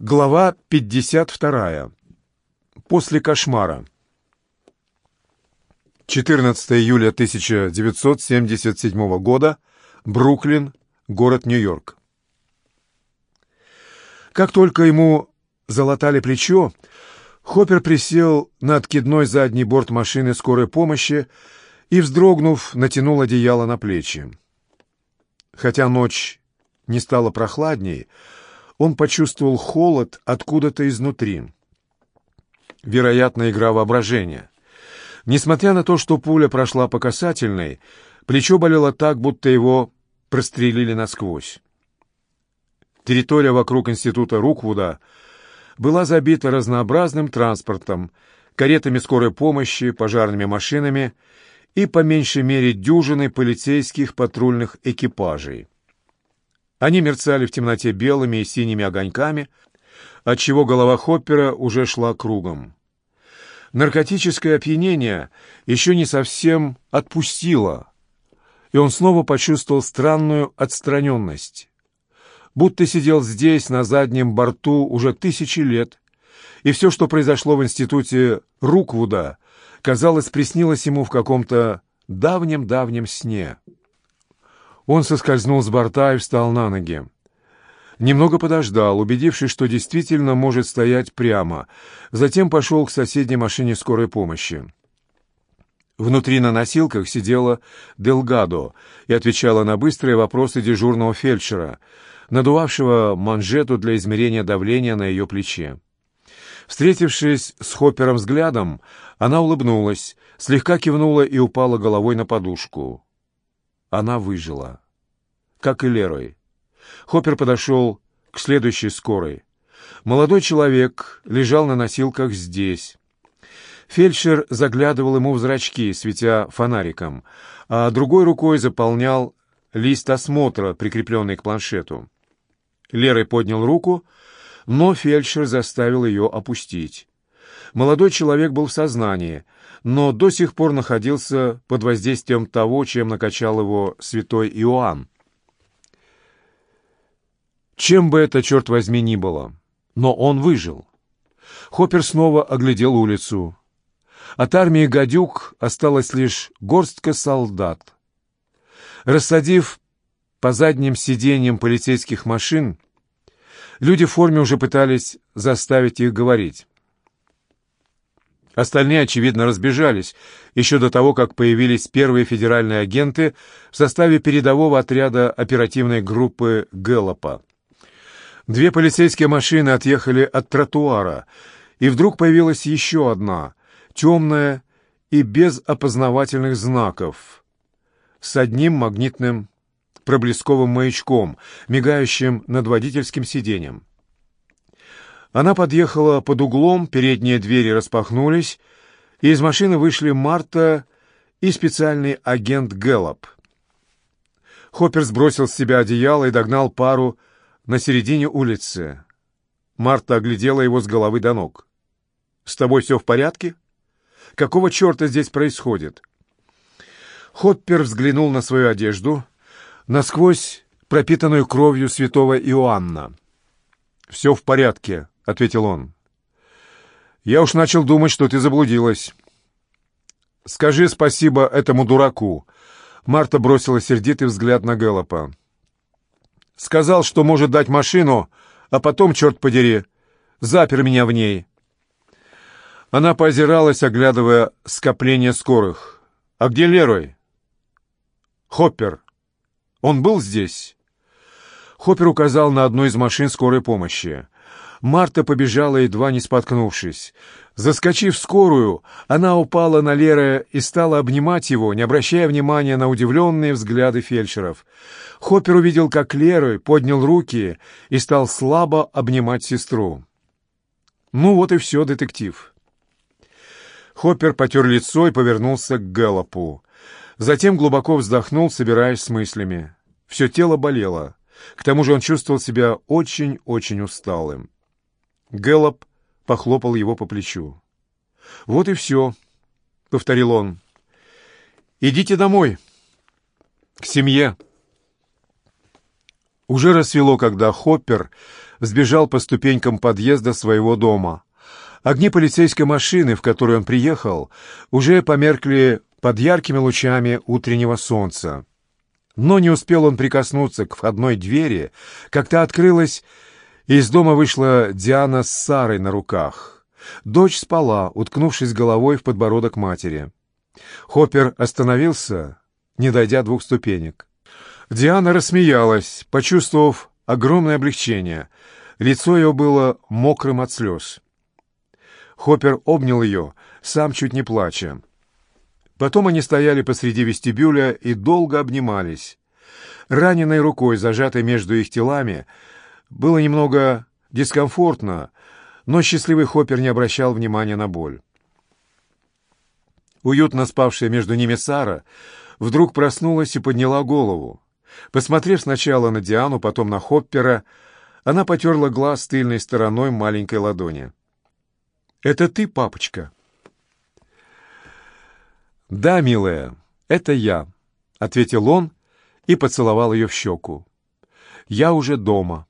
Глава 52. После кошмара. 14 июля 1977 года. Бруклин, город Нью-Йорк. Как только ему залатали плечо, Хоппер присел на откидной задний борт машины скорой помощи и, вздрогнув, натянул одеяло на плечи. Хотя ночь не стала прохладней, он почувствовал холод откуда-то изнутри. Вероятно, игра воображения. Несмотря на то, что пуля прошла по касательной, плечо болело так, будто его прострелили насквозь. Территория вокруг института Руквуда была забита разнообразным транспортом, каретами скорой помощи, пожарными машинами и, по меньшей мере, дюжиной полицейских патрульных экипажей. Они мерцали в темноте белыми и синими огоньками, отчего голова Хоппера уже шла кругом. Наркотическое опьянение еще не совсем отпустило, и он снова почувствовал странную отстраненность. Будто сидел здесь, на заднем борту, уже тысячи лет, и все, что произошло в институте Руквуда, казалось, приснилось ему в каком-то давнем-давнем сне. Он соскользнул с борта и встал на ноги. Немного подождал, убедившись, что действительно может стоять прямо. Затем пошел к соседней машине скорой помощи. Внутри на носилках сидела Делгадо и отвечала на быстрые вопросы дежурного фельдшера, надувавшего манжету для измерения давления на ее плече. Встретившись с Хоппером взглядом, она улыбнулась, слегка кивнула и упала головой на подушку. Она выжила. Как и Лерой. Хоппер подошел к следующей скорой. Молодой человек лежал на носилках здесь. Фельдшер заглядывал ему в зрачки, светя фонариком, а другой рукой заполнял лист осмотра, прикрепленный к планшету. Лерой поднял руку, но фельдшер заставил ее опустить. Молодой человек был в сознании — но до сих пор находился под воздействием того, чем накачал его святой Иоанн. Чем бы это, черт возьми, ни было, но он выжил. Хоппер снова оглядел улицу. От армии «Гадюк» осталась лишь горстка солдат. Рассадив по задним сиденьям полицейских машин, люди в форме уже пытались заставить их говорить. Остальные, очевидно, разбежались, еще до того, как появились первые федеральные агенты в составе передового отряда оперативной группы Гэллопа. Две полицейские машины отъехали от тротуара, и вдруг появилась еще одна, темная и без опознавательных знаков, с одним магнитным проблесковым маячком, мигающим над водительским сиденьем. Она подъехала под углом, передние двери распахнулись, и из машины вышли Марта и специальный агент Гэллоп. Хоппер сбросил с себя одеяло и догнал пару на середине улицы. Марта оглядела его с головы до ног. «С тобой все в порядке? Какого черта здесь происходит?» Хоппер взглянул на свою одежду, насквозь пропитанную кровью святого Иоанна. «Все в порядке», — ответил он. «Я уж начал думать, что ты заблудилась». «Скажи спасибо этому дураку». Марта бросила сердитый взгляд на Гэллопа. «Сказал, что может дать машину, а потом, черт подери, запер меня в ней». Она поозиралась, оглядывая скопление скорых. «А где Лерой?» «Хоппер. Он был здесь?» Хоппер указал на одну из машин скорой помощи. Марта побежала, едва не споткнувшись. Заскочив в скорую, она упала на Лера и стала обнимать его, не обращая внимания на удивленные взгляды фельдшеров. Хоппер увидел, как Лера поднял руки и стал слабо обнимать сестру. «Ну вот и все, детектив». Хоппер потер лицо и повернулся к Гэллопу. Затем глубоко вздохнул, собираясь с мыслями. Все тело болело. К тому же он чувствовал себя очень-очень усталым. Гэллоп похлопал его по плечу. «Вот и все», — повторил он. «Идите домой, к семье». Уже рассвело, когда Хоппер сбежал по ступенькам подъезда своего дома. Огни полицейской машины, в которой он приехал, уже померкли под яркими лучами утреннего солнца. Но не успел он прикоснуться к входной двери, как та открылась, из дома вышла Диана с Сарой на руках. Дочь спала, уткнувшись головой в подбородок матери. Хоппер остановился, не дойдя двух ступенек. Диана рассмеялась, почувствовав огромное облегчение. Лицо ее было мокрым от слез. Хоппер обнял ее, сам чуть не плача. Потом они стояли посреди вестибюля и долго обнимались. Раненой рукой, зажатой между их телами, было немного дискомфортно, но счастливый Хоппер не обращал внимания на боль. Уютно спавшая между ними Сара вдруг проснулась и подняла голову. Посмотрев сначала на Диану, потом на Хоппера, она потерла глаз тыльной стороной маленькой ладони. «Это ты, папочка?» «Да, милая, это я», — ответил он и поцеловал ее в щеку. «Я уже дома».